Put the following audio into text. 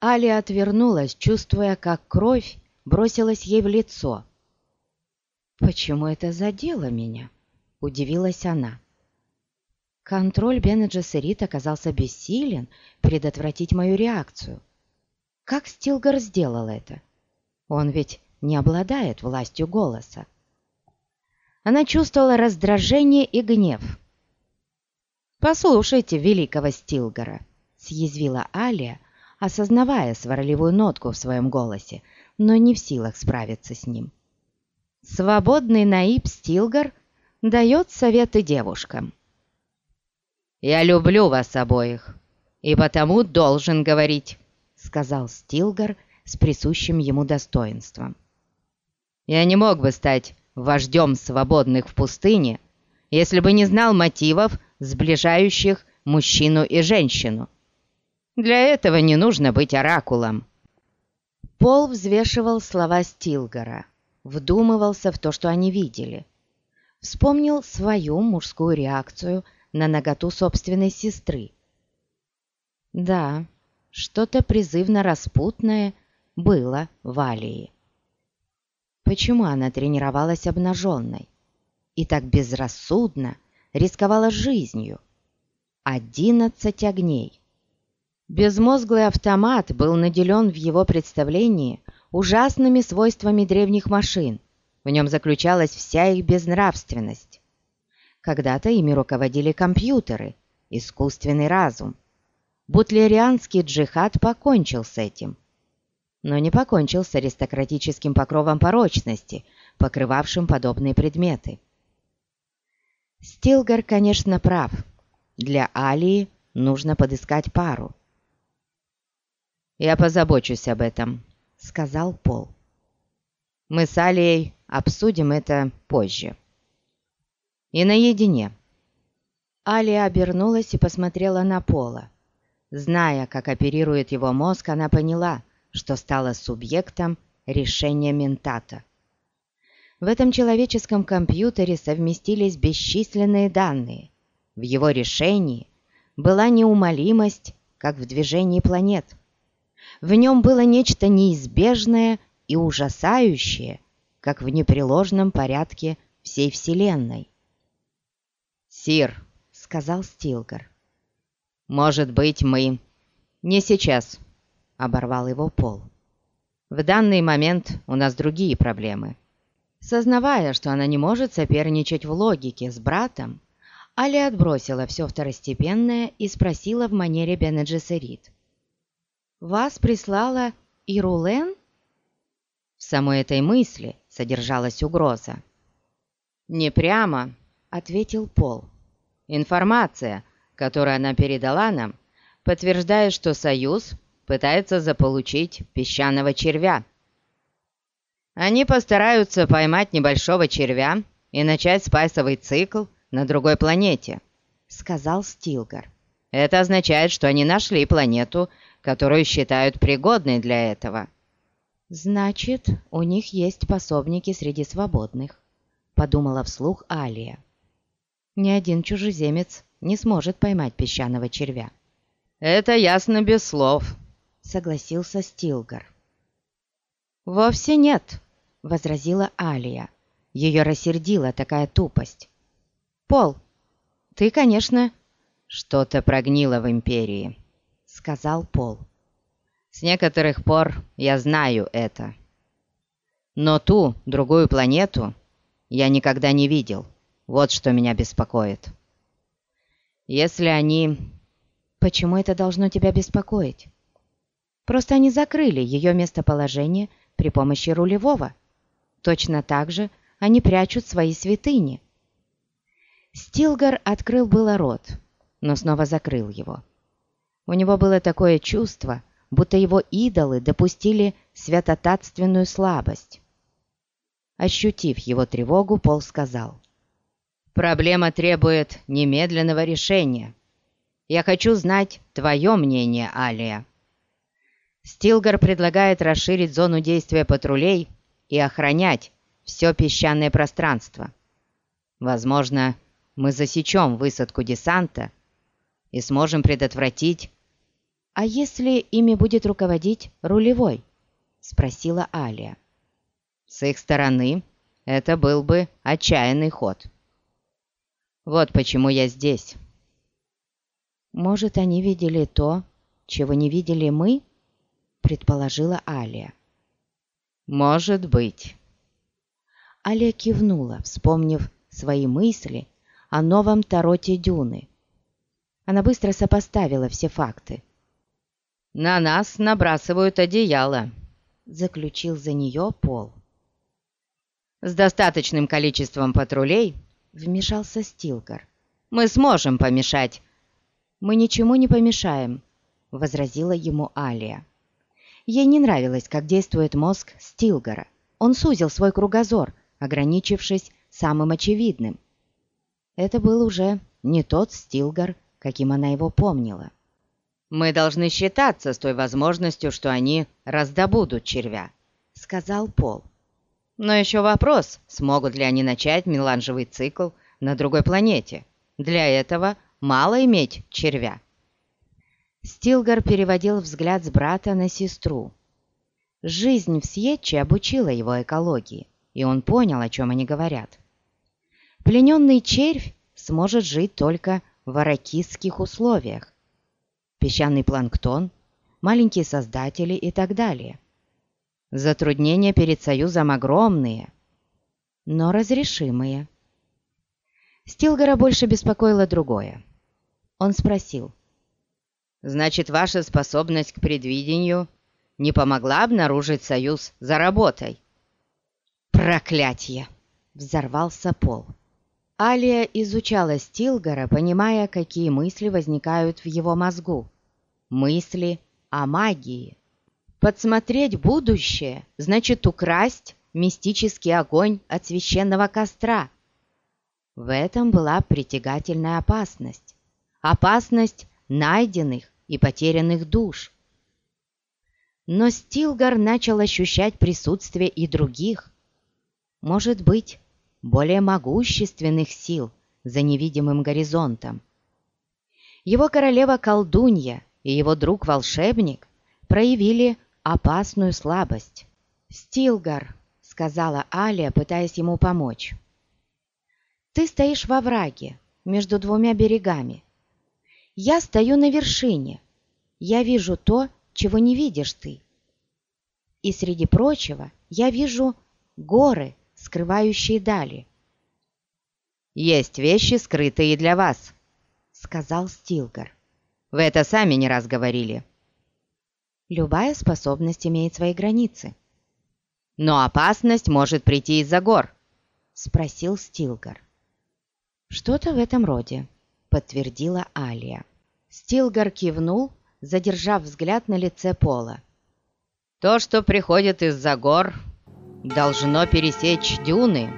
Али отвернулась, чувствуя, как кровь бросилась ей в лицо. «Почему это задело меня?» – удивилась она. Контроль Бена Джессерит оказался бессилен предотвратить мою реакцию. Как Стилгар сделал это? Он ведь не обладает властью голоса. Она чувствовала раздражение и гнев. «Послушайте великого Стилгара», — съязвила Алия, осознавая сварливую нотку в своем голосе, но не в силах справиться с ним. Свободный Наиб Стилгар дает советы девушкам. «Я люблю вас обоих, и потому должен говорить», — сказал Стилгар с присущим ему достоинством. «Я не мог бы стать вождем свободных в пустыне, если бы не знал мотивов, сближающих мужчину и женщину. Для этого не нужно быть оракулом». Пол взвешивал слова Стилгара, вдумывался в то, что они видели. Вспомнил свою мужскую реакцию на наготу собственной сестры. Да, что-то призывно распутное было в Алии. Почему она тренировалась обнаженной и так безрассудно рисковала жизнью? Одиннадцать огней. Безмозглый автомат был наделен в его представлении ужасными свойствами древних машин. В нем заключалась вся их безнравственность. Когда-то ими руководили компьютеры, искусственный разум. Бутлерианский джихад покончил с этим но не покончил с аристократическим покровом порочности, покрывавшим подобные предметы. Стилгар, конечно, прав. Для Алии нужно подыскать пару. «Я позабочусь об этом», — сказал Пол. «Мы с Алией обсудим это позже. И наедине». Алия обернулась и посмотрела на Пола. Зная, как оперирует его мозг, она поняла — что стало субъектом решения ментата. В этом человеческом компьютере совместились бесчисленные данные. В его решении была неумолимость, как в движении планет. В нем было нечто неизбежное и ужасающее, как в непреложном порядке всей Вселенной. «Сир», — сказал Стилгар, — «может быть, мы...» «Не сейчас», оборвал его Пол. «В данный момент у нас другие проблемы». Сознавая, что она не может соперничать в логике с братом, Али отбросила все второстепенное и спросила в манере Бене «Вас прислала Ирулен?» В самой этой мысли содержалась угроза. «Не прямо», — ответил Пол. «Информация, которую она передала нам, подтверждает, что Союз пытается заполучить песчаного червя. Они постараются поймать небольшого червя и начать спайсовый цикл на другой планете», — сказал Стилгар. «Это означает, что они нашли планету, которую считают пригодной для этого». «Значит, у них есть пособники среди свободных», — подумала вслух Алия. «Ни один чужеземец не сможет поймать песчаного червя». «Это ясно без слов», согласился Стилгар. «Вовсе нет», — возразила Алия. Ее рассердила такая тупость. «Пол, ты, конечно...» «Что-то прогнило в Империи», — сказал Пол. «С некоторых пор я знаю это. Но ту, другую планету я никогда не видел. Вот что меня беспокоит. Если они...» «Почему это должно тебя беспокоить?» Просто они закрыли ее местоположение при помощи рулевого. Точно так же они прячут свои святыни. Стилгар открыл было рот, но снова закрыл его. У него было такое чувство, будто его идолы допустили святотатственную слабость. Ощутив его тревогу, Пол сказал, «Проблема требует немедленного решения. Я хочу знать твое мнение, Алия». Стилгар предлагает расширить зону действия патрулей и охранять все песчаное пространство. Возможно, мы засечем высадку десанта и сможем предотвратить... «А если ими будет руководить рулевой?» — спросила Алия. «С их стороны это был бы отчаянный ход. Вот почему я здесь». «Может, они видели то, чего не видели мы?» — предположила Алия. «Может быть». Алия кивнула, вспомнив свои мысли о новом Тароте Дюны. Она быстро сопоставила все факты. «На нас набрасывают одеяло», — заключил за нее Пол. «С достаточным количеством патрулей», — вмешался Стилгар, — «мы сможем помешать». «Мы ничему не помешаем», — возразила ему Алия. Ей не нравилось, как действует мозг Стилгара. Он сузил свой кругозор, ограничившись самым очевидным. Это был уже не тот Стилгар, каким она его помнила. «Мы должны считаться с той возможностью, что они раздобудут червя», — сказал Пол. «Но еще вопрос, смогут ли они начать меланжевый цикл на другой планете. Для этого мало иметь червя». Стилгар переводил взгляд с брата на сестру. Жизнь в Сьетче обучила его экологии, и он понял, о чем они говорят. Плененный червь сможет жить только в аракистских условиях. Песчаный планктон, маленькие создатели и так далее. Затруднения перед Союзом огромные, но разрешимые. Стилгора больше беспокоило другое. Он спросил. «Значит, ваша способность к предвидению не помогла обнаружить союз за работой?» «Проклятье!» — взорвался Пол. Алия изучала Стилгора, понимая, какие мысли возникают в его мозгу. Мысли о магии. Подсмотреть будущее значит украсть мистический огонь от священного костра. В этом была притягательная опасность. Опасность найденных и потерянных душ. Но Стилгар начал ощущать присутствие и других. Может быть, более могущественных сил за невидимым горизонтом. Его королева-колдунья и его друг-волшебник проявили опасную слабость. «Стилгар», — сказала Алия, пытаясь ему помочь. «Ты стоишь во враге, между двумя берегами. Я стою на вершине. Я вижу то, чего не видишь ты. И среди прочего я вижу горы, скрывающие дали. «Есть вещи, скрытые для вас», — сказал Стилгар. «Вы это сами не раз говорили». Любая способность имеет свои границы. «Но опасность может прийти из-за гор», — спросил Стилгар. «Что-то в этом роде», — подтвердила Алия. Стилгар кивнул, задержав взгляд на лице Пола. «То, что приходит из-за гор, должно пересечь дюны»,